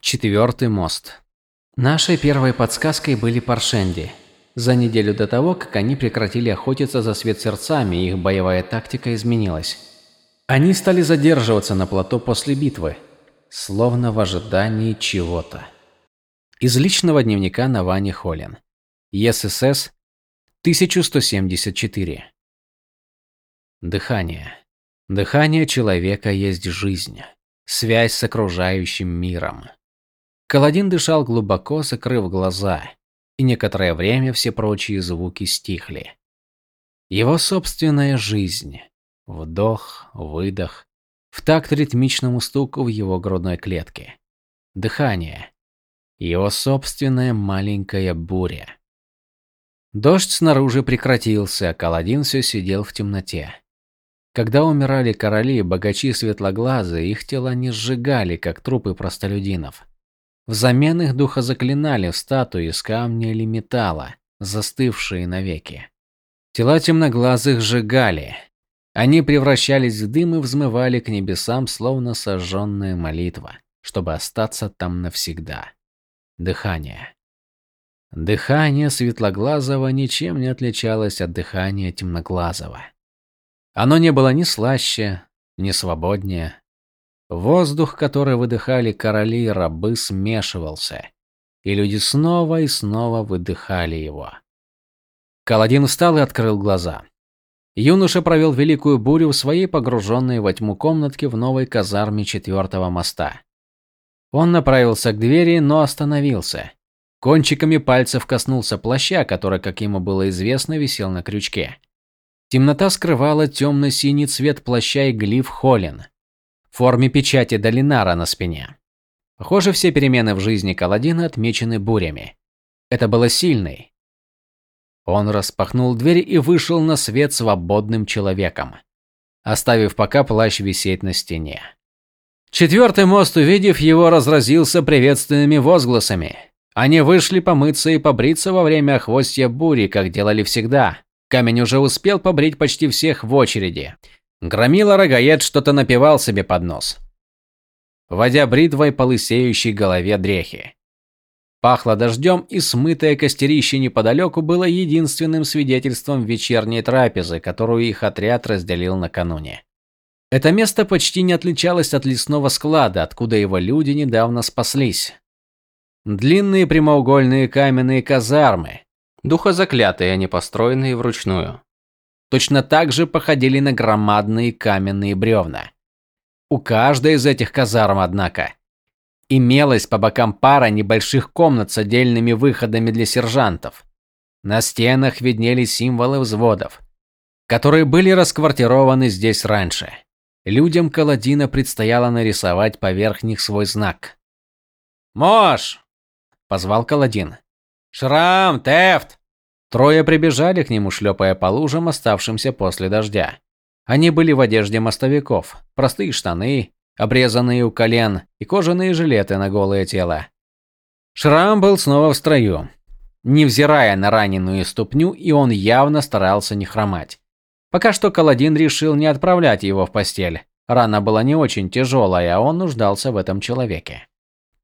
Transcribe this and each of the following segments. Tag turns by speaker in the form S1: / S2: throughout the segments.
S1: Четвертый мост. Нашей первой подсказкой были Паршенди. За неделю до того, как они прекратили охотиться за свет сердцами, их боевая тактика изменилась. Они стали задерживаться на плато после битвы, словно в ожидании чего-то. Из личного дневника Навани Холлин. ЕСС 1174. Дыхание. Дыхание человека есть жизнь, связь с окружающим миром. Каладин дышал глубоко, закрыв глаза, и некоторое время все прочие звуки стихли. Его собственная жизнь. Вдох, выдох, в такт ритмичному стуку в его грудной клетке. Дыхание. Его собственная маленькая буря. Дождь снаружи прекратился, а Каладин все сидел в темноте. Когда умирали короли, богачи светлоглазые, их тела не сжигали, как трупы простолюдинов. Взамен их духа заклинали в статуи из камня или металла, застывшие навеки. Тела темноглазых сжигали. Они превращались в дым и взмывали к небесам, словно сожженная молитва, чтобы остаться там навсегда. Дыхание. Дыхание светлоглазого ничем не отличалось от дыхания темноглазого. Оно не было ни слаще, ни свободнее, Воздух, который выдыхали короли и рабы, смешивался, и люди снова и снова выдыхали его. Каладин встал и открыл глаза. Юноша провел великую бурю в своей погруженной во тьму комнатке в новой казарме четвертого моста. Он направился к двери, но остановился. Кончиками пальцев коснулся плаща, который, как ему было известно, висел на крючке. Темнота скрывала темно-синий цвет плаща и глиф Холлин в форме печати Долинара на спине. Похоже, все перемены в жизни Каладина отмечены бурями. Это было сильной. Он распахнул дверь и вышел на свет свободным человеком, оставив пока плащ висеть на стене. Четвертый мост, увидев его, разразился приветственными возгласами. Они вышли помыться и побриться во время охвостья бури, как делали всегда. Камень уже успел побрить почти всех в очереди. Громила рогаед что-то напевал себе под нос, водя бритвой по лысеющей голове дрехи. Пахло дождем, и смытое костерище неподалеку было единственным свидетельством вечерней трапезы, которую их отряд разделил накануне. Это место почти не отличалось от лесного склада, откуда его люди недавно спаслись. Длинные прямоугольные каменные казармы, духозаклятые, а не построенные вручную точно так же походили на громадные каменные бревна. У каждой из этих казарм, однако, имелась по бокам пара небольших комнат с отдельными выходами для сержантов. На стенах виднелись символы взводов, которые были расквартированы здесь раньше. Людям Каладина предстояло нарисовать поверх них свой знак. «Мош!» – позвал Каладин. «Шрам, Тефт!» Трое прибежали к нему, шлепая по лужам, оставшимся после дождя. Они были в одежде мостовиков, простые штаны, обрезанные у колен, и кожаные жилеты на голое тело. Шрам был снова в строю, невзирая на раненую ступню, и он явно старался не хромать. Пока что Каладин решил не отправлять его в постель. Рана была не очень тяжелая, а он нуждался в этом человеке.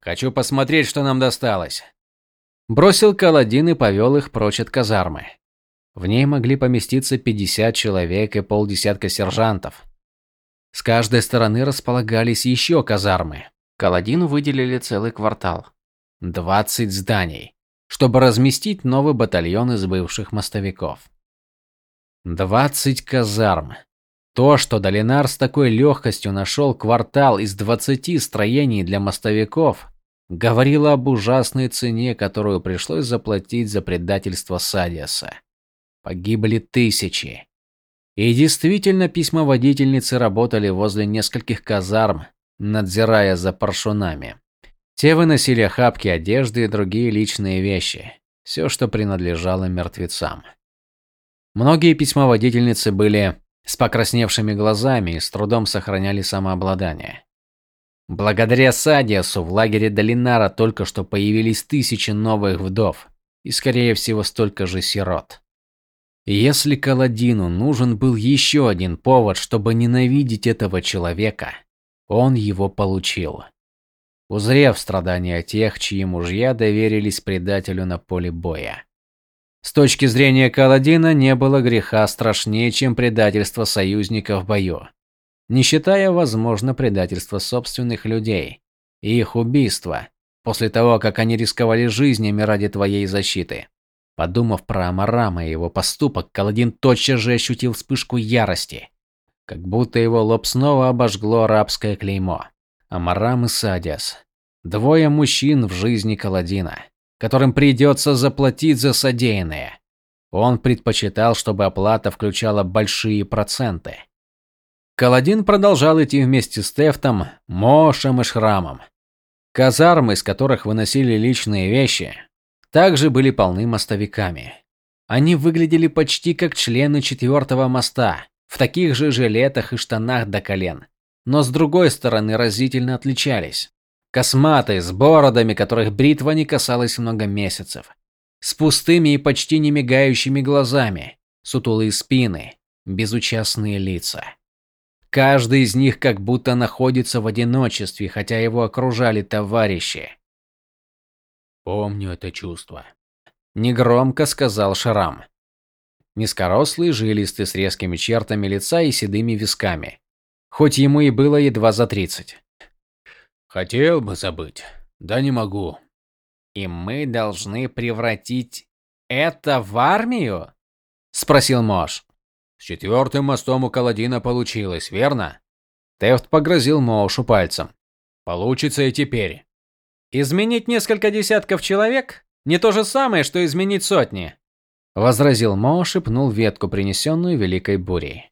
S1: «Хочу посмотреть, что нам досталось», Бросил Каладин и повел их прочь от казармы. В ней могли поместиться 50 человек и полдесятка сержантов. С каждой стороны располагались еще казармы. Каладину выделили целый квартал. 20 зданий, чтобы разместить новый батальон из бывших мостовиков. 20 казарм. То, что Долинар с такой легкостью нашел квартал из 20 строений для мостовиков, говорила об ужасной цене, которую пришлось заплатить за предательство Садиаса. Погибли тысячи. И действительно, письмоводительницы работали возле нескольких казарм, надзирая за паршунами. Те выносили охапки одежды и другие личные вещи, все, что принадлежало мертвецам. Многие письмоводительницы были с покрасневшими глазами и с трудом сохраняли самообладание. Благодаря Садиасу в лагере Долинара только что появились тысячи новых вдов и, скорее всего, столько же сирот. Если Каладину нужен был еще один повод, чтобы ненавидеть этого человека, он его получил. узрев страдания тех, чьи мужья доверились предателю на поле боя. С точки зрения Каладина не было греха страшнее, чем предательство союзников в бою, не считая, возможно, предательства собственных людей и их убийства, после того, как они рисковали жизнями ради твоей защиты. Подумав про Амарама и его поступок, Каладин тотчас же ощутил вспышку ярости, как будто его лоб снова обожгло арабское клеймо. Амарам и Садиас. Двое мужчин в жизни Каладина, которым придется заплатить за содеянное. Он предпочитал, чтобы оплата включала большие проценты. Каладин продолжал идти вместе с Тефтом, Мошем и Шрамом. Казармы, из которых выносили личные вещи, также были полны мостовиками. Они выглядели почти как члены четвертого моста, в таких же жилетах и штанах до колен, но с другой стороны разительно отличались. Косматые, с бородами, которых бритва не касалась много месяцев. С пустыми и почти не мигающими глазами, сутулые спины, безучастные лица. Каждый из них как будто находится в одиночестве, хотя его окружали товарищи.
S2: Помню это чувство.
S1: Негромко сказал Шрам. Низкорослый, жилистый, с резкими чертами лица и седыми висками. Хоть ему и было едва за тридцать.
S2: Хотел бы забыть, да не могу.
S1: И мы должны превратить это в армию? Спросил Мош.
S2: С четвертым мостом у Каладина получилось, верно?
S1: Тефт погрозил Моушу пальцем.
S2: Получится и теперь.
S3: Изменить несколько десятков человек не то же самое, что изменить сотни,
S1: возразил Мош и пнул ветку, принесенную великой бурей.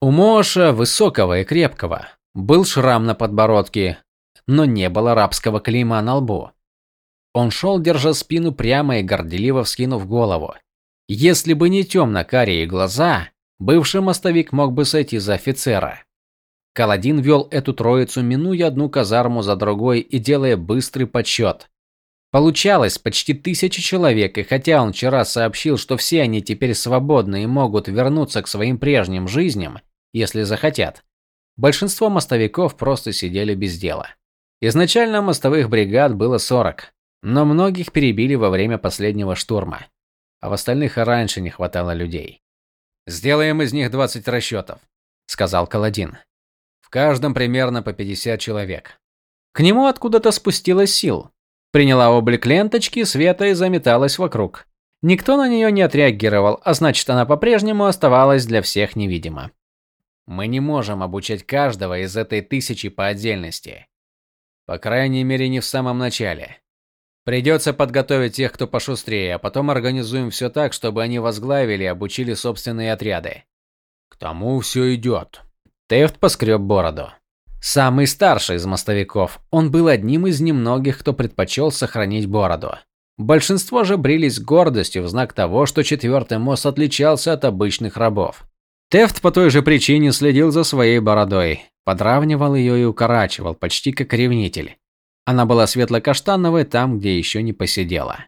S1: У Моша, высокого и крепкого, был шрам на подбородке, но не было арабского клейма на лбу. Он шел, держа спину прямо и горделиво вскинув голову. Если бы не темно-карие глаза, бывший мостовик мог бы сойти за офицера. Каладин вел эту троицу, минуя одну казарму за другой и делая быстрый подсчет. Получалось почти тысяча человек, и хотя он вчера сообщил, что все они теперь свободны и могут вернуться к своим прежним жизням, если захотят, большинство мостовиков просто сидели без дела. Изначально мостовых бригад было 40, но многих перебили во время последнего штурма, а в остальных и раньше не хватало людей.
S2: «Сделаем из них 20 расчетов», — сказал Каладин каждом примерно по 50 человек.
S1: К нему откуда-то спустилась сил. Приняла облик ленточки, света и заметалась вокруг. Никто на нее не отреагировал, а значит, она по-прежнему оставалась для всех невидима. Мы не можем обучать каждого из этой тысячи по отдельности. По крайней мере, не в самом начале. Придется подготовить тех, кто пошустрее, а потом организуем все так, чтобы они возглавили и обучили собственные отряды.
S2: К тому все идет.
S1: Тефт поскреб бороду. Самый старший из мостовиков, он был одним из немногих, кто предпочел сохранить бороду. Большинство же брились гордостью в знак того, что четвертый мост отличался от обычных рабов. Тефт по той же причине следил за своей бородой, подравнивал ее и укорачивал, почти как ревнитель. Она была светло-каштановой там, где еще не посидела.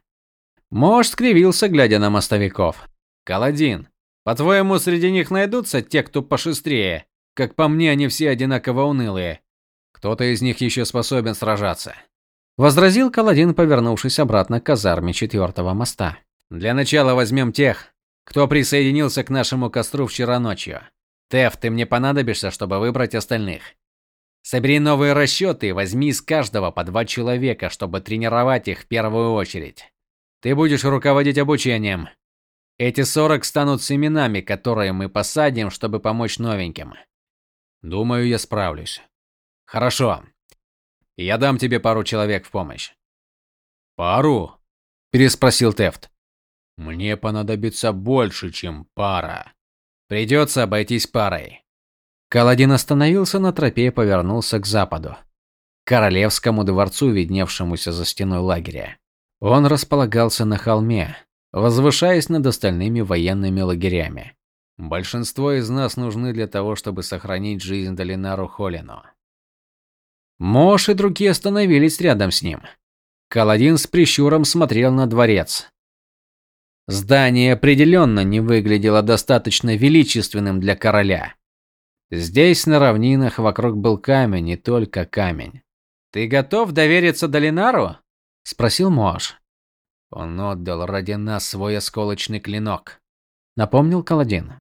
S1: Мож скривился, глядя на мостовиков.
S3: «Каладин, по-твоему, среди них найдутся те, кто пошустрее?» Как по мне, они все одинаково унылые. Кто-то из них еще способен сражаться.
S1: Возразил Каладин, повернувшись обратно к казарме четвертого моста.
S3: Для начала возьмем тех, кто присоединился к нашему костру вчера ночью. Теф, ты мне понадобишься, чтобы выбрать остальных. Собери новые расчеты и возьми из каждого по два человека, чтобы тренировать их в первую очередь. Ты будешь руководить обучением. Эти 40 станут семенами, которые мы посадим, чтобы помочь новеньким.
S2: Думаю, я справлюсь.
S3: Хорошо. Я дам тебе пару человек в помощь.
S2: Пару?
S1: переспросил Тефт.
S2: Мне понадобится больше, чем пара.
S3: Придется обойтись парой.
S1: Каладин остановился на тропе и повернулся к западу, к королевскому дворцу, видневшемуся за стеной лагеря. Он располагался на холме, возвышаясь над остальными военными лагерями.
S3: Большинство из нас нужны для того, чтобы сохранить жизнь Долинару Холину.
S1: Мош и другие остановились рядом с ним. Каладин с прищуром смотрел на дворец. Здание определенно не выглядело достаточно величественным для короля. Здесь, на равнинах, вокруг был камень, и только камень.
S3: Ты готов довериться Долинару?
S1: спросил Моаш.
S3: Он отдал ради нас свой осколочный клинок,
S1: напомнил Каладин.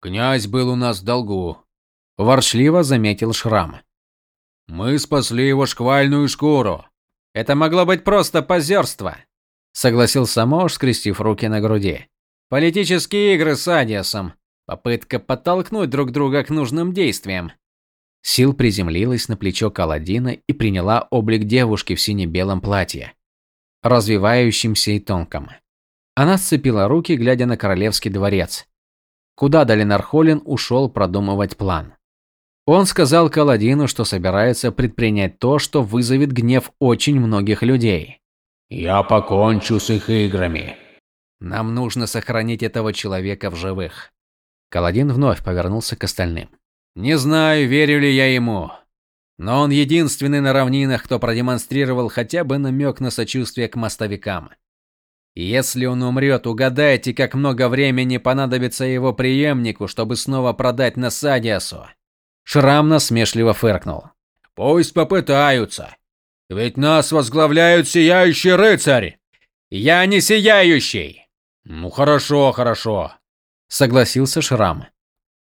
S2: Князь был у нас в долгу,
S1: ворчливо заметил Шрам.
S2: Мы спасли его шквальную шкуру.
S3: Это могло быть просто позерство,
S1: согласился Мош, скрестив руки на груди.
S3: Политические игры с Адиасом. Попытка подтолкнуть друг друга к нужным действиям.
S1: Сил приземлилась на плечо Каладина и приняла облик девушки в сине-белом платье, развивающемся и тонком. Она сцепила руки, глядя на королевский дворец, куда Долинар Холлин ушел продумывать план. Он сказал Каладину, что собирается предпринять то, что вызовет гнев очень многих людей.
S2: «Я покончу с их играми».
S3: «Нам нужно сохранить этого человека в живых».
S1: Каладин вновь повернулся к остальным.
S3: Не знаю, верю ли я ему, но он единственный на равнинах, кто продемонстрировал хотя бы намек на сочувствие к мостовикам. Если он умрет, угадайте, как много времени понадобится его преемнику, чтобы снова продать на Садиасу.
S1: Шрам насмешливо фыркнул.
S2: Пусть попытаются. Ведь нас возглавляет сияющий рыцарь.
S3: Я не сияющий.
S2: Ну хорошо, хорошо,
S1: согласился Шрам.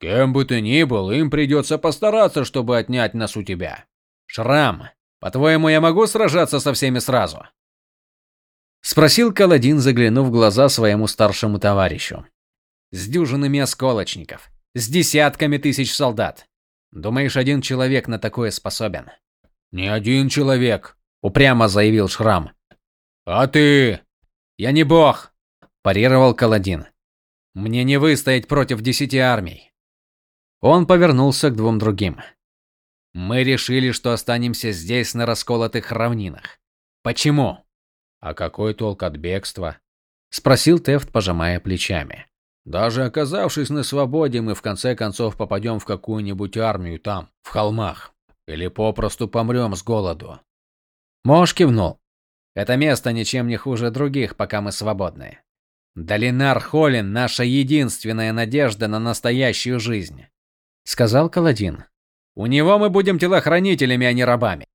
S2: Кем бы ты ни был, им придется постараться, чтобы отнять нас у тебя.
S3: Шрам, по-твоему, я могу сражаться со всеми сразу?
S1: Спросил Каладин, заглянув в глаза своему старшему товарищу.
S3: С дюжинами осколочников, с десятками тысяч солдат. Думаешь, один человек на такое способен?
S2: Не один человек,
S1: упрямо заявил Шрам.
S2: А ты?
S3: Я не бог,
S1: парировал Каладин.
S3: Мне не выстоять против десяти армий.
S1: Он повернулся к двум другим.
S3: Мы решили, что останемся здесь на расколотых равнинах. Почему?
S2: А какой толк от бегства?
S1: спросил Тефт, пожимая плечами.
S2: Даже оказавшись на свободе, мы в конце концов попадем в какую-нибудь армию там, в холмах, или попросту помрем с голоду.
S1: Мош кивнул.
S3: Это место ничем не хуже других, пока мы свободны. Долинар Холин наша единственная надежда на настоящую жизнь
S1: сказал Каладин.
S3: У него мы будем телохранителями, а не рабами.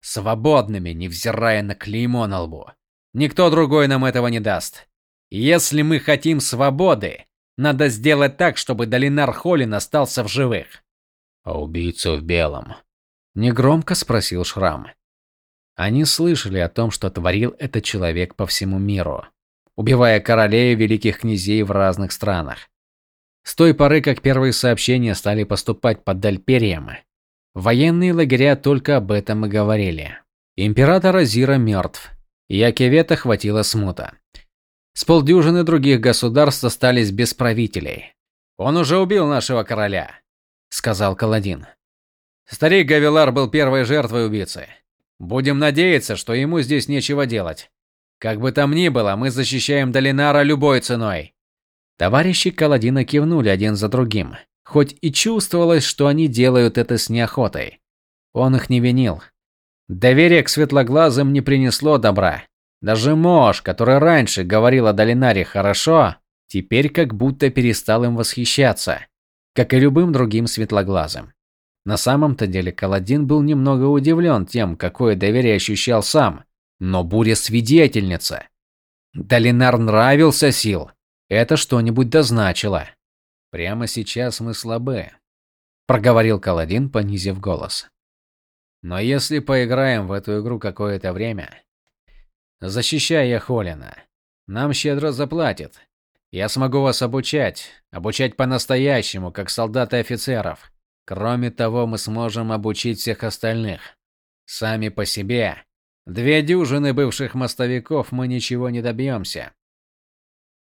S3: Свободными, невзирая на клеймо на лбу. Никто другой нам этого не даст. Если мы хотим свободы, надо сделать так, чтобы Долинар Холин остался в живых.
S2: А убийца в белом?
S1: Негромко спросил Шрам. Они слышали о том, что творил этот человек по всему миру, убивая королей и великих князей в разных странах. С той поры, как первые сообщения стали поступать под Дальперием, военные лагеря только об этом и говорили. Император Азира мертв, и Акевета хватило смута. С полдюжины других государств остались без правителей.
S3: «Он уже убил нашего короля», — сказал Каладин. «Старик Гавилар был первой жертвой убийцы. Будем надеяться, что ему здесь нечего делать. Как бы там ни было, мы защищаем Долинара любой ценой.
S1: Товарищи Каладина кивнули один за другим, хоть и чувствовалось, что они делают это с неохотой. Он их не винил. Доверие к светлоглазым не принесло добра. Даже Мош, который раньше говорил о Долинаре хорошо, теперь как будто перестал им восхищаться, как и любым другим светлоглазым. На самом-то деле Каладин был немного удивлен тем, какое доверие ощущал сам, но буря свидетельница. Долинар нравился Сил. Это что-нибудь дозначило. Прямо сейчас мы слабы, проговорил Каладин, понизив голос. Но если поиграем в эту игру какое-то время, защищая Холина, нам щедро заплатят. Я смогу вас обучать, обучать по-настоящему, как солдат и офицеров. Кроме того, мы сможем обучить всех остальных. Сами по себе, две дюжины бывших мостовиков мы ничего не добьемся.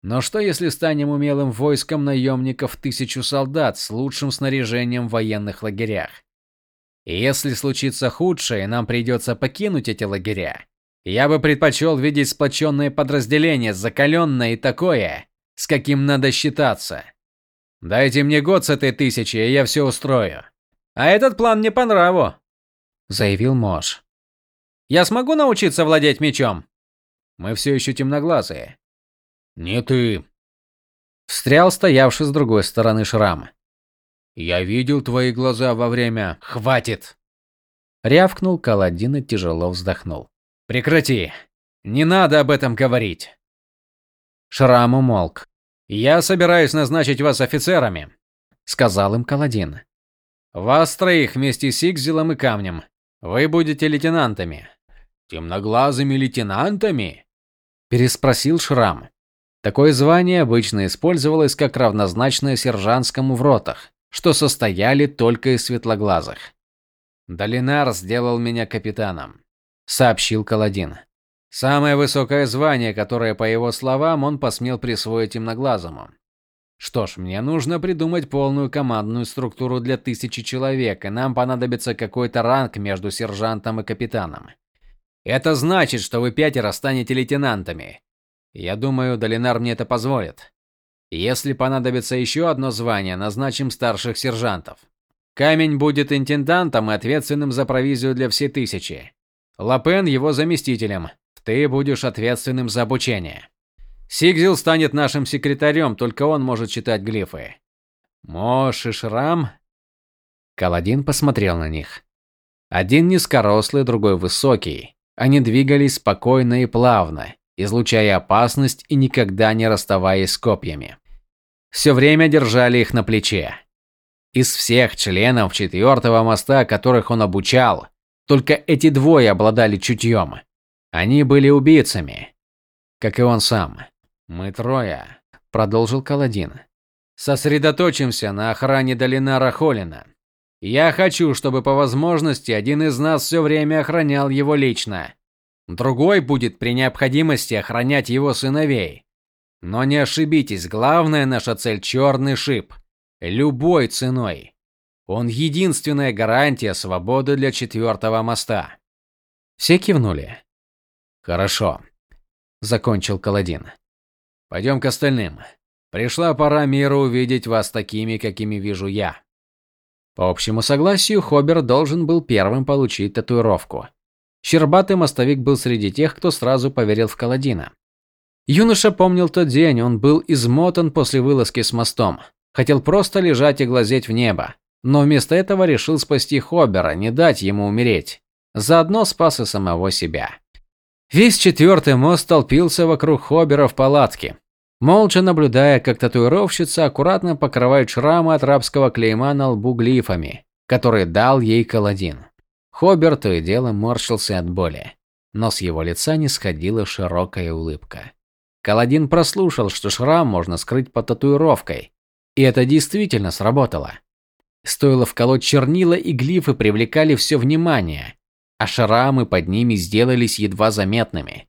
S1: Но что если станем умелым войском наемников тысячу солдат с лучшим снаряжением в военных лагерях? Если случится худшее, нам придется покинуть эти лагеря. Я бы предпочел видеть сплоченное подразделение, закаленное и такое, с каким надо считаться. Дайте мне год с этой тысячи, и я все устрою. А этот план мне по нраву, заявил Мош. Я смогу научиться владеть мечом? Мы все еще темноглазые.
S2: «Не ты!»
S1: Встрял стоявший с другой стороны шрам.
S2: «Я видел твои глаза во время...»
S3: «Хватит!»
S1: Рявкнул Каладин и тяжело вздохнул.
S3: Прекрати. Не надо об этом говорить.
S1: Шрам умолк.
S3: Я собираюсь назначить вас офицерами,
S1: сказал им Каладин.
S3: Вас троих вместе с Игзелом и Камнем. Вы будете лейтенантами.
S2: Темноглазыми лейтенантами?
S1: переспросил Шрам. Такое звание обычно использовалось как равнозначное сержантскому в ротах, что состояли только из светлоглазых.
S3: Долинар сделал меня капитаном,
S1: сообщил Каладин.
S3: Самое высокое звание, которое, по его словам, он посмел присвоить темноглазому. Что ж, мне нужно придумать полную командную структуру для тысячи человек, и нам понадобится какой-то ранг между сержантом и капитаном. Это значит, что вы пятеро станете лейтенантами. Я думаю, Долинар мне это позволит. Если понадобится еще одно звание, назначим старших сержантов. Камень будет интендантом и ответственным за провизию для всей тысячи. Лапен его заместителем. Ты будешь ответственным за обучение. Сигзил станет нашим секретарем, только он может читать глифы. Мош и Шрам
S1: Каладин посмотрел на них. Один низкорослый, другой высокий. Они двигались спокойно и плавно, излучая опасность и никогда не расставаясь с копьями. Все время держали их на плече. Из всех членов четвертого моста, которых он обучал, только эти двое обладали чутьем. Они были убийцами, как и он сам.
S3: Мы трое, продолжил Каладин. Сосредоточимся на охране Долинара Холина. Я хочу, чтобы по возможности один из нас все время охранял его лично. Другой будет при необходимости охранять его сыновей. Но не ошибитесь, главная наша цель черный шип. Любой ценой. Он единственная гарантия свободы для четвертого моста.
S1: Все кивнули.
S3: Хорошо, закончил Каладин. Пойдем к остальным. Пришла пора миру увидеть вас такими, какими вижу я.
S1: По общему согласию, Хобер должен был первым получить татуировку. Щербатый мостовик был среди тех, кто сразу поверил в Каладина. Юноша помнил тот день, он был измотан после вылазки с мостом. Хотел просто лежать и глазеть в небо. Но вместо этого решил спасти Хобера, не дать ему умереть. Заодно спас и самого себя. Весь четвертый мост толпился вокруг Хобера в палатке, молча наблюдая, как татуировщица аккуратно покрывает шрамы от рабского клейма на лбу глифами, которые дал ей Каладин. Хобер то и дело морщился от боли, но с его лица не сходила широкая улыбка. Каладин прослушал, что шрам можно скрыть под татуировкой, и это действительно сработало. Стоило вколоть чернила, и глифы привлекали все внимание, а шрамы под ними сделались едва заметными.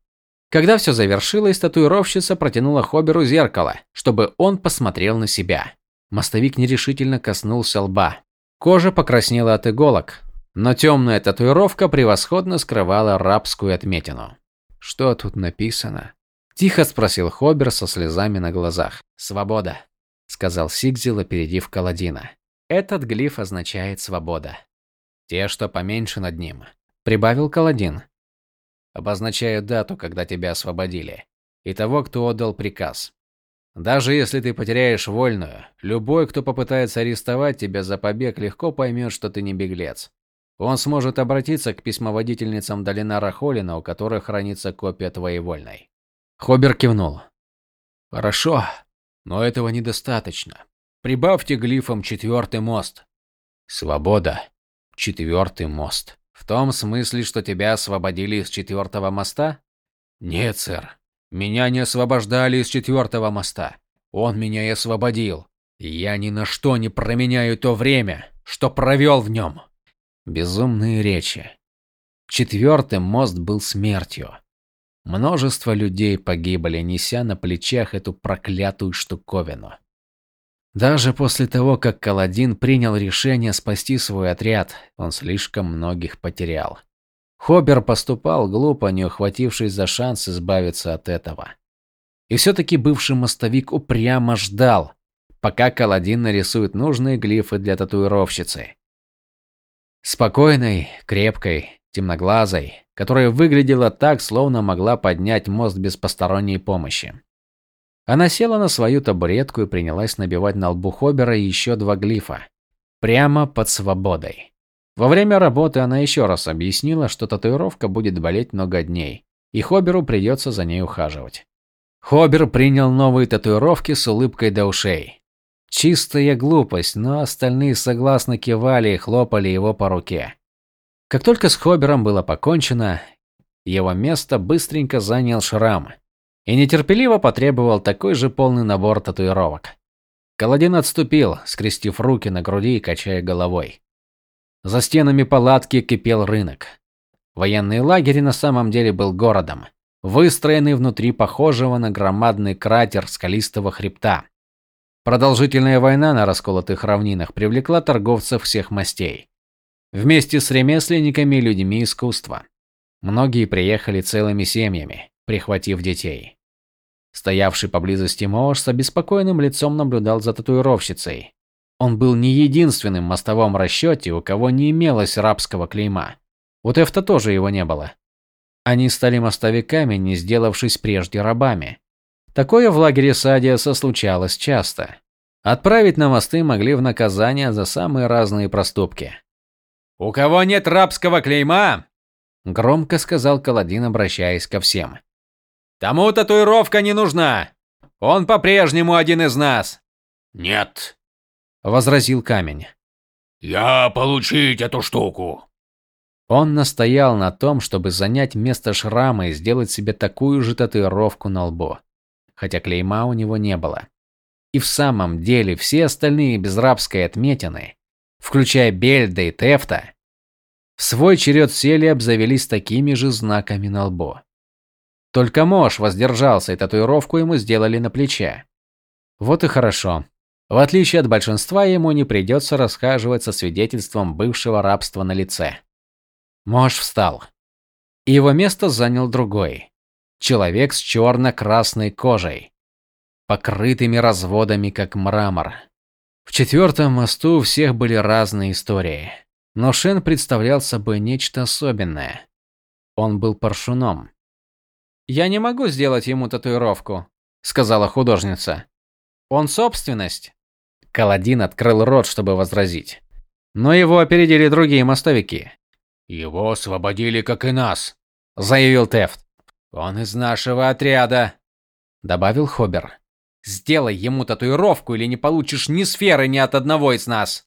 S1: Когда все завершилось, татуировщица протянула Хоберу зеркало, чтобы он посмотрел на себя. Мостовик нерешительно коснулся лба. Кожа покраснела от иголок, но темная татуировка превосходно скрывала рабскую отметину.
S3: «Что тут написано?»
S1: – тихо спросил Хобер со слезами на глазах.
S3: «Свобода», – сказал Сигзил, опередив Каладина. «Этот глиф означает свобода. Те, что поменьше над ним», – прибавил Каладин. «Обозначают дату, когда тебя освободили, и того, кто отдал приказ. Даже если ты потеряешь вольную, любой, кто попытается арестовать тебя за побег, легко поймет, что ты не беглец. Он сможет обратиться к письмоводительницам Долинара Холина, у которых хранится копия твоей вольной.
S1: Хобер кивнул.
S3: Хорошо, но этого недостаточно. Прибавьте глифом четвертый мост. Свобода. Четвертый мост. В том смысле, что тебя освободили из четвертого моста? Нет, сэр. Меня не освобождали из четвертого моста. Он меня и освободил. Я ни на что не променяю то время, что провел в нем.
S1: Безумные речи. Четвертый мост был смертью. Множество людей погибли, неся на плечах эту проклятую штуковину. Даже после того, как Каладин принял решение спасти свой отряд, он слишком многих потерял. Хобер поступал глупо, не ухватившись за шанс избавиться от этого. И все-таки бывший мостовик упрямо ждал, пока Каладин нарисует нужные глифы для татуировщицы. Спокойной, крепкой, темноглазой, которая выглядела так, словно могла поднять мост без посторонней помощи. Она села на свою табуретку и принялась набивать на лбу Хобера еще два глифа. Прямо под свободой. Во время работы она еще раз объяснила, что татуировка будет болеть много дней, и Хоберу придется за ней ухаживать. Хобер принял новые татуировки с улыбкой до ушей. Чистая глупость, но остальные согласно кивали и хлопали его по руке. Как только с Хобером было покончено, его место быстренько занял шрам и нетерпеливо потребовал такой же полный набор татуировок. Каладин отступил, скрестив руки на груди и качая головой. За стенами палатки кипел рынок. Военный лагерь на самом деле был городом, выстроенный внутри похожего на громадный кратер скалистого хребта. Продолжительная война на расколотых равнинах привлекла торговцев всех мастей. Вместе с ремесленниками и людьми искусства. Многие приехали целыми семьями, прихватив детей. Стоявший поблизости Мош с обеспокоенным лицом наблюдал за татуировщицей. Он был не единственным в мостовом расчете, у кого не имелось рабского клейма. У Тефта тоже его не было. Они стали мостовиками, не сделавшись прежде рабами. Такое в лагере Садиаса случалось часто. Отправить на мосты могли в наказание за самые разные проступки.
S3: «У кого нет рабского клейма?»
S1: – громко сказал Каладин, обращаясь ко всем.
S3: «Тому татуировка не нужна. Он по-прежнему один из нас».
S2: «Нет», –
S1: возразил камень.
S2: «Я получить эту штуку».
S1: Он настоял на том, чтобы занять место шрама и сделать себе такую же татуировку на лбу хотя клейма у него не было. И в самом деле все остальные безрабские отметины, включая Бельда и Тефта, в свой черед сели обзавелись такими же знаками на лбу. Только Мош воздержался, и татуировку ему сделали на плече. Вот и хорошо. В отличие от большинства, ему не придется расхаживать со свидетельством бывшего рабства на лице. Мош встал. И его место занял другой. Человек с черно-красной кожей, покрытыми разводами, как мрамор. В четвертом мосту у всех были разные истории, но Шен представлял собой нечто особенное. Он был паршуном. «Я не могу сделать ему татуировку», — сказала художница. «Он собственность». Каладин открыл рот, чтобы возразить. Но его опередили другие мостовики.
S2: «Его освободили, как и нас», —
S1: заявил Тефт.
S3: «Он из нашего отряда», —
S1: добавил Хобер. «Сделай ему татуировку, или не получишь ни сферы ни от одного из нас!»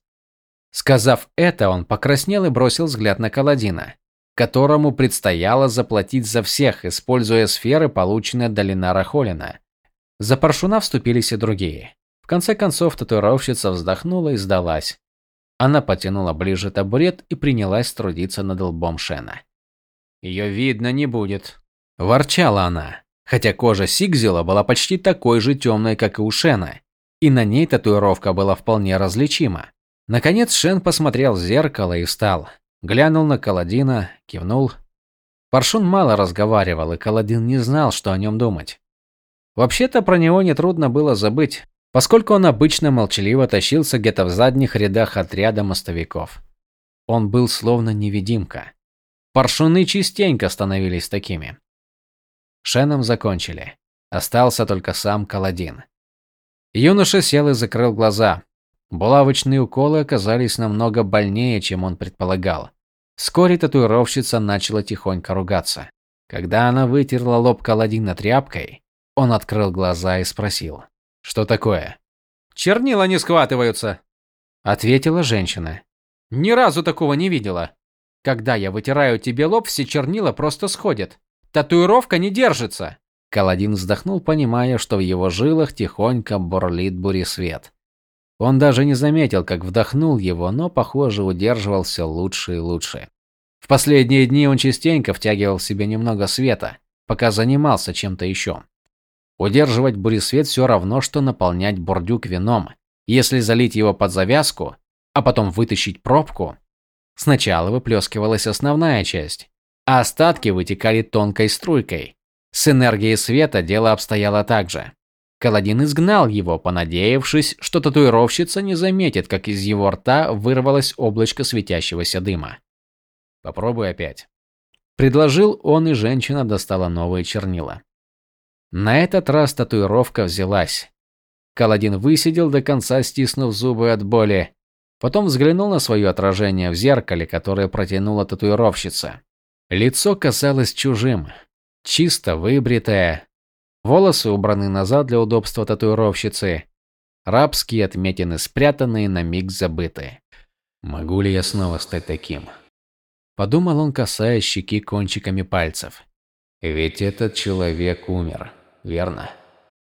S1: Сказав это, он покраснел и бросил взгляд на Каладина, которому предстояло заплатить за всех, используя сферы, полученные от Долинара Холина. За Паршуна вступились и другие. В конце концов, татуировщица вздохнула и сдалась. Она потянула ближе табурет и принялась трудиться над лбом Шена. «Ее видно не будет», Ворчала она, хотя кожа Сигзела была почти такой же темной, как и у Шена, и на ней татуировка была вполне различима. Наконец Шен посмотрел в зеркало и встал. Глянул на Каладина, кивнул. Паршун мало разговаривал, и Каладин не знал, что о нем думать. Вообще-то про него нетрудно было забыть, поскольку он обычно молчаливо тащился где-то в задних рядах отряда мостовиков. Он был словно невидимка. Паршуны частенько становились такими. Шеном закончили. Остался только сам Каладин. Юноша сел и закрыл глаза. Булавочные уколы оказались намного больнее, чем он предполагал. Вскоре татуировщица начала тихонько ругаться. Когда она вытерла лоб Каладина тряпкой, он открыл глаза и спросил. «Что такое?»
S3: «Чернила не схватываются», —
S1: ответила женщина.
S3: «Ни разу такого не видела. Когда я вытираю тебе лоб, все чернила просто сходят. Татуировка не держится.
S1: Каладин вздохнул, понимая, что в его жилах тихонько бурлит буресвет. Он даже не заметил, как вдохнул его, но, похоже, удерживался лучше и лучше. В последние дни он частенько втягивал в себя немного света, пока занимался чем-то еще. Удерживать буресвет все равно, что наполнять бурдюк вином. Если залить его под завязку, а потом вытащить пробку, сначала выплескивалась основная часть, а остатки вытекали тонкой струйкой. С энергией света дело обстояло так же. Каладин изгнал его, понадеявшись, что татуировщица не заметит, как из его рта вырвалось облачко светящегося дыма. «Попробуй опять». Предложил он, и женщина достала новые чернила. На этот раз татуировка взялась. Каладин высидел до конца, стиснув зубы от боли. Потом взглянул на свое отражение в зеркале, которое протянула татуировщица. Лицо казалось чужим, чисто выбритое, волосы убраны назад для удобства татуировщицы, рабские отметины спрятанные на миг забыты.
S2: Могу ли я снова стать таким?
S1: Подумал он, касаясь щеки кончиками пальцев.
S2: Ведь этот человек умер, верно?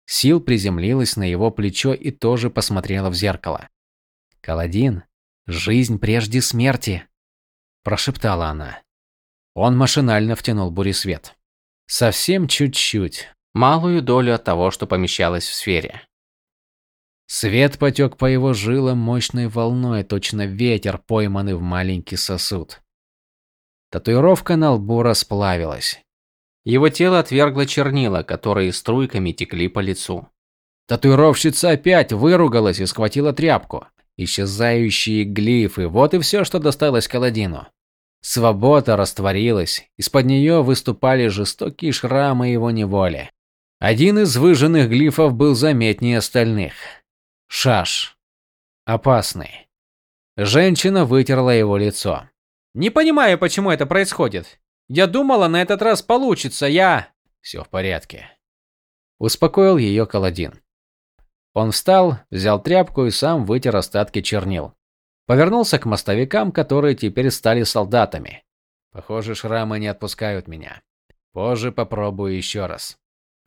S1: Сил приземлилась на его плечо и тоже посмотрела в зеркало. «Каладин, жизнь прежде смерти», – прошептала она. Он машинально втянул буресвет. Совсем чуть-чуть, малую долю от того, что помещалось в сфере. Свет потек по его жилам мощной волной, точно ветер, пойманный в маленький сосуд. Татуировка на лбу расплавилась. Его тело отвергло чернила, которые струйками текли по лицу. Татуировщица опять выругалась и схватила тряпку. Исчезающие глифы – вот и все, что досталось Каладину. Свобода растворилась, из-под нее выступали жестокие шрамы его неволи. Один из выжженных глифов был заметнее остальных. Шаш. Опасный. Женщина вытерла его лицо. «Не понимаю, почему это происходит. Я думала, на этот раз получится, я...» «Все в порядке», – успокоил ее Каладин. Он встал, взял тряпку и сам вытер остатки чернил. Повернулся к мостовикам, которые теперь стали солдатами. Похоже, шрамы не отпускают меня. Позже попробую еще раз.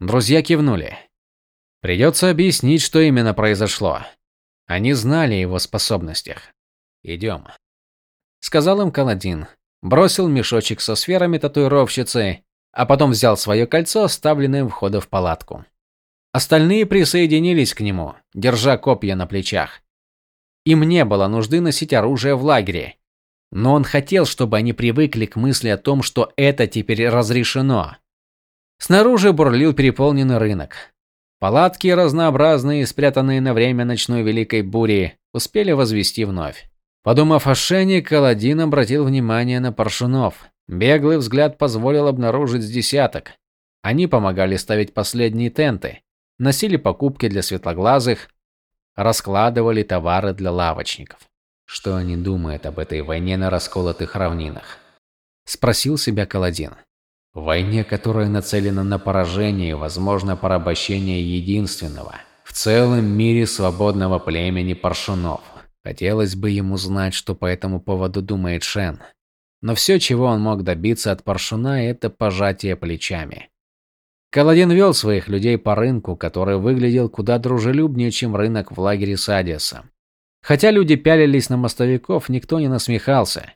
S1: Друзья кивнули. Придется объяснить, что именно произошло. Они знали о его способностях. Идем. Сказал им Каладин. Бросил мешочек со сферами татуировщицы, а потом взял свое кольцо, оставленное у входа в палатку. Остальные присоединились к нему, держа копья на плечах. Им не было нужды носить оружие в лагере. Но он хотел, чтобы они привыкли к мысли о том, что это теперь разрешено. Снаружи бурлил переполненный рынок. Палатки, разнообразные, спрятанные на время ночной великой бури, успели возвести вновь. Подумав о Шене, Каладин обратил внимание на паршунов. Беглый взгляд позволил обнаружить с десяток. Они помогали ставить последние тенты, носили покупки для светлоглазых, раскладывали товары для лавочников.
S2: Что они думают об этой войне на расколотых равнинах?
S1: Спросил себя Каладин.
S2: Войне, которая нацелена на поражение возможно, порабощение единственного в целом мире свободного племени паршунов.
S1: Хотелось бы ему знать, что по этому поводу думает Шен. Но все, чего он мог добиться от паршуна, это пожатие плечами. Каладин вел своих людей по рынку, который выглядел куда дружелюбнее, чем рынок в лагере Садиса. Хотя люди пялились на мостовиков, никто не насмехался.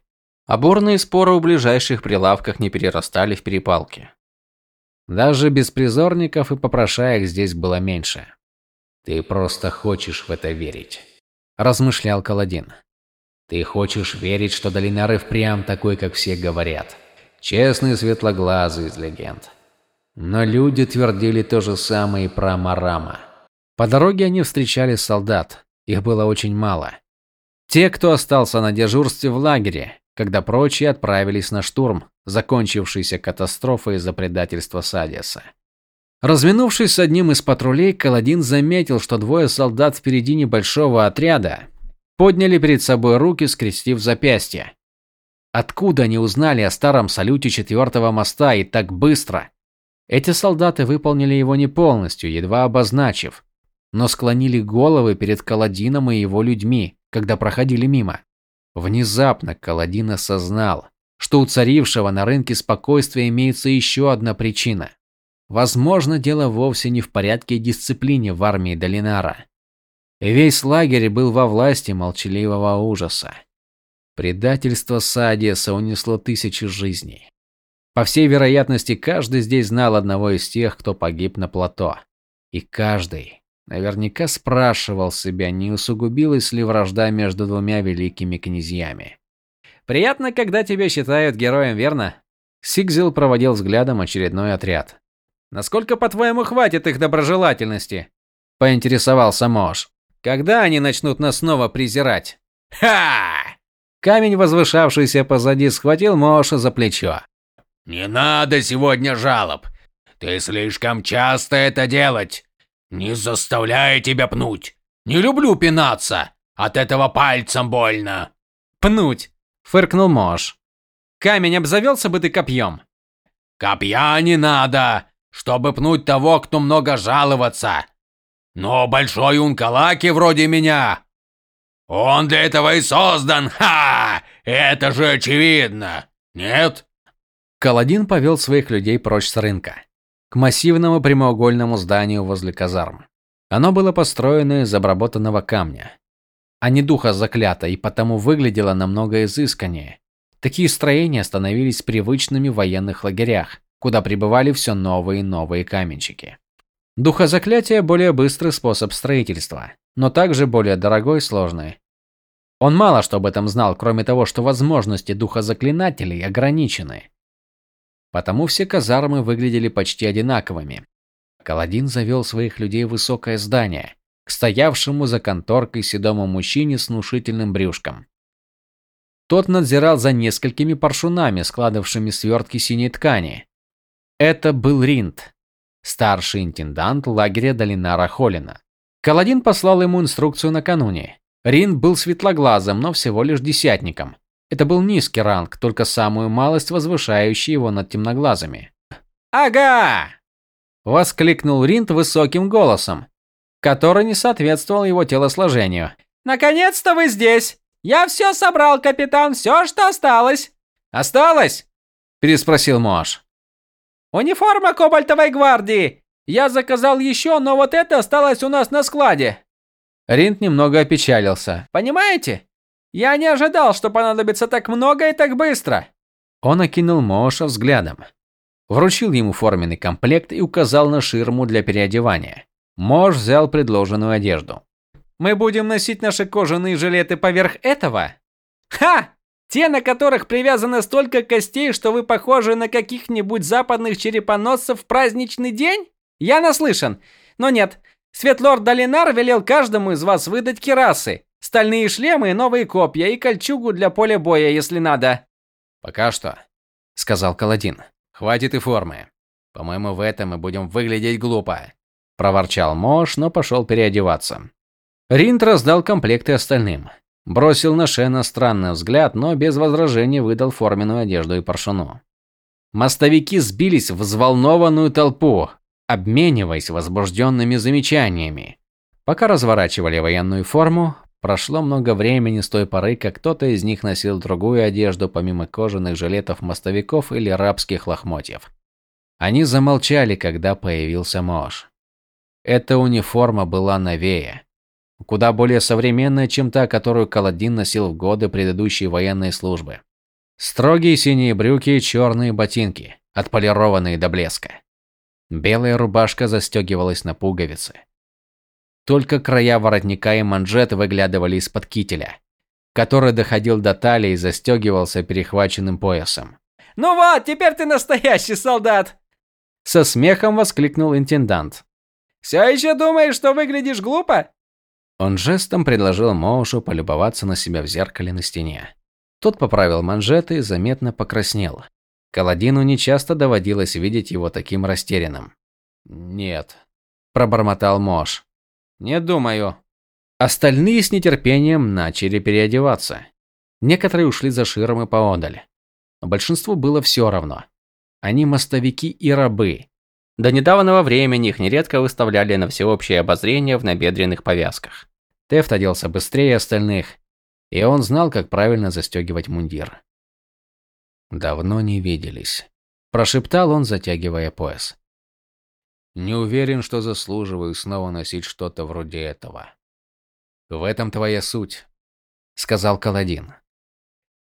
S1: А бурные споры у ближайших прилавках не перерастали в перепалки. Даже беспризорников и попрошаек здесь было меньше.
S2: «Ты просто хочешь в это верить», –
S1: размышлял Каладин.
S2: «Ты хочешь верить, что Долинары впрямь такой, как все говорят. Честный светлоглазый из легенд. Но люди твердили то же самое и про Марама.
S1: По дороге они встречали солдат. Их было очень мало. Те, кто остался на дежурстве в лагере, когда прочие отправились на штурм, закончившийся катастрофой из-за предательства Садиса. Разминувшись с одним из патрулей, Каладин заметил, что двое солдат впереди небольшого отряда подняли перед собой руки, скрестив запястья. Откуда они узнали о старом салюте четвертого моста и так быстро? Эти солдаты выполнили его не полностью, едва обозначив, но склонили головы перед Каладином и его людьми, когда проходили мимо. Внезапно Каладин осознал, что у царившего на рынке спокойствия имеется еще одна причина. Возможно, дело вовсе не в порядке и дисциплине в армии Долинара. Весь лагерь был во власти молчаливого ужаса. Предательство Садиса унесло тысячи жизней. По всей вероятности, каждый здесь знал одного из тех, кто погиб на плато. И каждый наверняка спрашивал себя, не усугубилась ли вражда между двумя великими князьями. «Приятно, когда тебя считают героем, верно?» Сигзил проводил взглядом очередной отряд. «Насколько, по-твоему, хватит их доброжелательности?» – поинтересовался Мош. «Когда они начнут нас снова презирать?» «Ха!» Камень, возвышавшийся позади, схватил Моша за плечо.
S4: «Не надо сегодня жалоб. Ты слишком часто это делать. Не заставляй тебя пнуть. Не люблю пинаться. От этого пальцем больно.
S3: Пнуть, фыркнул Мош. Камень обзавелся бы ты копьем.
S4: Копья не надо, чтобы пнуть того, кто много жаловаться. Но большой ункалаки вроде меня. Он для этого и создан, ха! Это же очевидно, нет?
S1: Каладин повел своих людей прочь с рынка, к массивному прямоугольному зданию возле казарм. Оно было построено из обработанного камня, а не духа заклято, и потому выглядело намного изысканнее. Такие строения становились привычными в военных лагерях, куда прибывали все новые и новые каменщики. Духозаклятие – более быстрый способ строительства, но также более дорогой и сложный. Он мало что об этом знал, кроме того, что возможности духозаклинателей ограничены. Потому все казармы выглядели почти одинаковыми. Каладин завел своих людей в высокое здание, к стоявшему за конторкой седому мужчине с внушительным брюшком. Тот надзирал за несколькими паршунами, складывавшими свертки синей ткани. Это был Ринд, старший интендант лагеря Долинара Холина. Каладин послал ему инструкцию накануне. Ринд был светлоглазым, но всего лишь десятником. Это был низкий ранг, только самую малость возвышающий его над темноглазыми.
S3: «Ага!» – воскликнул Ринд высоким голосом, который не соответствовал его телосложению. «Наконец-то вы здесь! Я все собрал, капитан, все, что осталось!» «Осталось?» – переспросил Мош. «Униформа Кобальтовой гвардии! Я заказал еще, но вот это осталось у нас на складе!» Ринд немного опечалился. «Понимаете? Я не ожидал, что понадобится так много и так быстро.
S1: Он окинул Моша взглядом, вручил ему форменный комплект и указал на ширму для переодевания. Мош взял предложенную одежду.
S3: Мы будем носить наши кожаные жилеты поверх этого? Ха! Те, на которых привязано столько костей, что вы похожи на каких-нибудь западных черепоносцев в праздничный день? Я наслышан. Но нет, Светлорд Долинар велел каждому из вас выдать кирасы, Стальные шлемы, новые копья и кольчугу для поля боя, если надо.
S1: Пока что, сказал Каладин. Хватит и формы. По-моему, в этом мы будем выглядеть глупо, проворчал Мош, но пошел переодеваться. Ринд раздал комплекты остальным. Бросил на Шена странный взгляд, но без возражений выдал форменную одежду и паршуну. Мостовики сбились в взволнованную толпу, обмениваясь возбужденными замечаниями. Пока разворачивали военную форму, Прошло много времени с той поры, как кто-то из них носил другую одежду, помимо кожаных жилетов мостовиков или рабских лохмотьев. Они замолчали, когда появился Мош. Эта униформа была новее, куда более современная, чем та, которую Каладин носил в годы предыдущей военной службы. Строгие синие брюки и черные ботинки, отполированные до блеска. Белая рубашка застегивалась на пуговицы. Только края воротника и манжеты выглядывали из-под кителя, который доходил до талии и застегивался перехваченным поясом.
S3: «Ну вот, теперь ты настоящий солдат!» Со смехом воскликнул интендант. «Все еще думаешь, что выглядишь глупо?»
S1: Он жестом предложил Моушу полюбоваться на себя в зеркале на стене. Тот поправил манжеты и заметно покраснел. Каладину нечасто доводилось видеть его таким растерянным.
S3: «Нет», – пробормотал Мош. Не думаю.
S1: Остальные с нетерпением начали переодеваться. Некоторые ушли за ширмы поодаль. Но большинству было все равно. Они мостовики и рабы. До недавнего времени их нередко выставляли на всеобщее обозрение в набедренных повязках. Тефт оделся быстрее остальных, и он знал, как правильно застегивать мундир. «Давно не виделись», – прошептал он, затягивая пояс. Не уверен, что заслуживаю снова носить что-то вроде этого. В этом твоя суть, сказал Каладин.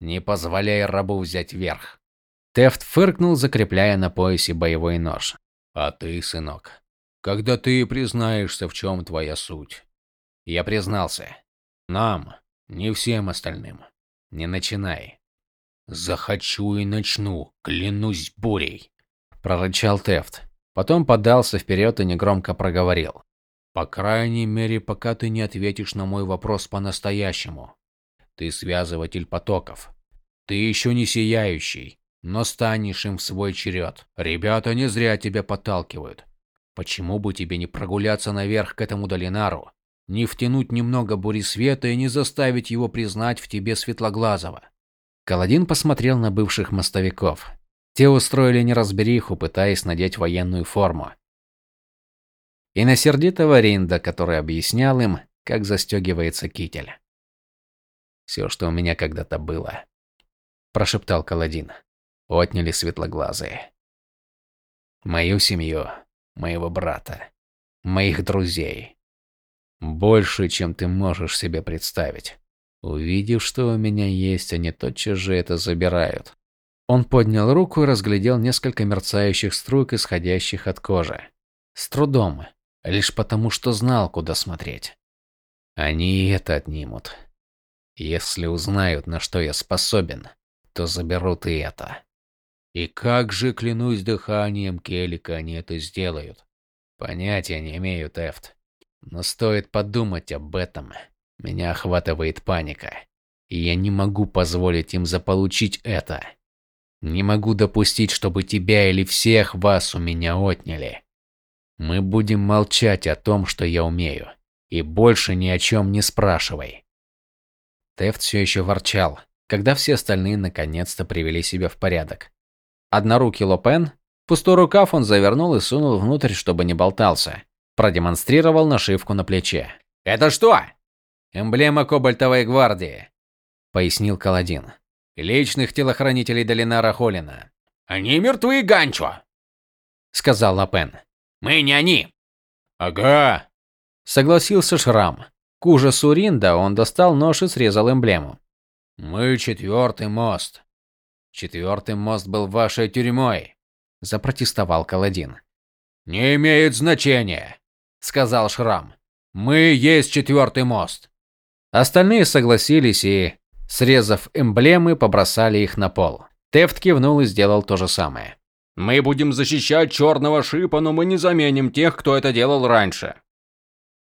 S1: Не позволяй рабу взять верх. Тефт фыркнул, закрепляя на поясе боевой нож. А ты, сынок, когда ты признаешься, в чем твоя суть? Я признался. Нам, не всем остальным. Не начинай. Захочу и начну, клянусь бурей, прорычал Тефт. Потом подался вперед и негромко проговорил. «По крайней мере, пока ты не ответишь на мой вопрос по-настоящему. Ты связыватель потоков. Ты еще не сияющий, но станешь им в свой черед. Ребята не зря тебя подталкивают. Почему бы тебе не прогуляться наверх к этому Долинару
S2: Не втянуть немного бури света и не заставить его признать в тебе Светлоглазого.
S1: Каладин посмотрел на бывших мостовиков. Те устроили неразбериху, пытаясь надеть военную форму. И на сердитого Ринда, который объяснял им, как застегивается китель. «Все, что у меня когда-то было», – прошептал Каладин. «Отняли светлоглазые. Мою семью, моего брата, моих друзей. Больше, чем ты можешь себе представить. Увидев, что у меня есть, они тотчас же это забирают. Он поднял руку и разглядел несколько мерцающих струйк, исходящих от кожи. С трудом, лишь потому, что знал, куда смотреть. Они и это отнимут. Если узнают, на что я способен, то заберут и это. И как же, клянусь дыханием Келика, они это сделают? Понятия не имею, Тефт. Но стоит подумать об этом. Меня охватывает паника. И я не могу позволить им заполучить это. Не могу допустить, чтобы тебя или всех вас у меня отняли. Мы будем молчать о том, что я умею. И больше ни о чем не спрашивай. Тефт все еще ворчал, когда все остальные наконец-то привели себя в порядок. Однорукий Лопен, пустой рукав он завернул и сунул внутрь, чтобы не болтался. Продемонстрировал нашивку на плече.
S3: «Это что?» «Эмблема Кобальтовой гвардии», — пояснил Каладин. «Личных телохранителей Долинара Холина».
S4: «Они мертвы, Ганчо», —
S3: сказал Лопен.
S4: «Мы не они».
S3: «Ага», — согласился Шрам. К ужасу Ринда он достал нож и срезал эмблему.
S2: «Мы четвертый мост. Четвертый мост был вашей тюрьмой», – запротестовал Каладин.
S4: «Не имеет значения», – сказал Шрам. «Мы есть четвертый мост».
S3: Остальные согласились и, срезав эмблемы, побросали их на пол. Тефт кивнул и сделал то же самое.
S4: «Мы будем защищать черного шипа, но мы не заменим тех, кто это делал раньше»,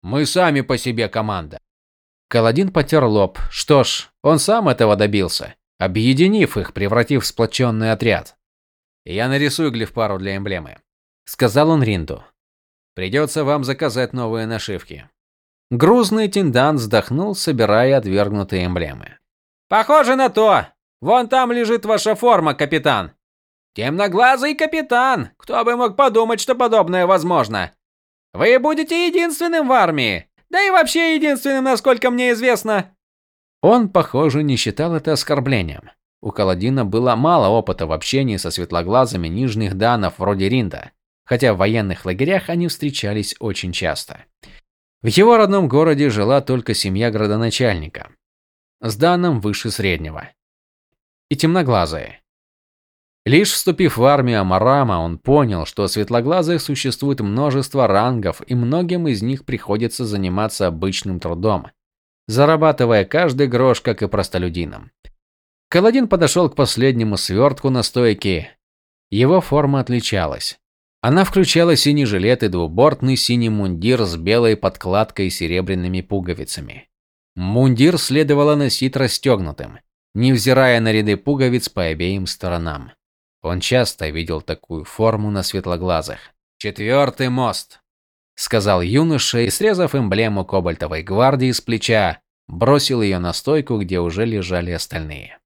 S3: мы сами по себе команда. Каладин потер лоб. Что ж, он сам этого добился, объединив их, превратив в сплоченный отряд. «Я нарисую глифпару для эмблемы», — сказал он Ринду. «Придется вам заказать новые нашивки». Грузный тендант вздохнул, собирая отвергнутые эмблемы. «Похоже на то! Вон там лежит ваша форма, капитан!» «Темноглазый капитан! Кто бы мог подумать, что подобное возможно! Вы будете единственным в армии. Да и вообще единственным, насколько мне известно. Он, похоже, не считал это оскорблением. У Каладина было мало опыта в общении со светлоглазыми нижних данов вроде Ринда, хотя в военных лагерях они встречались очень часто. В его родном городе жила только семья градоначальника, с данным выше среднего. И темноглазые. Лишь вступив в армию Амарама, он понял, что светлоглазых существует множество рангов, и многим из них приходится заниматься обычным трудом, зарабатывая каждый грош, как и простолюдинам. Каладин подошел к последнему свертку на стойке. Его форма отличалась. Она включала синий жилет и двубортный синий мундир с белой подкладкой и серебряными пуговицами. Мундир следовало носить расстегнутым, невзирая на ряды пуговиц по обеим сторонам. Он часто видел такую форму на светлоглазых. «Четвертый мост», — сказал юноша и, срезав эмблему Кобальтовой гвардии с плеча, бросил ее на стойку, где уже лежали остальные.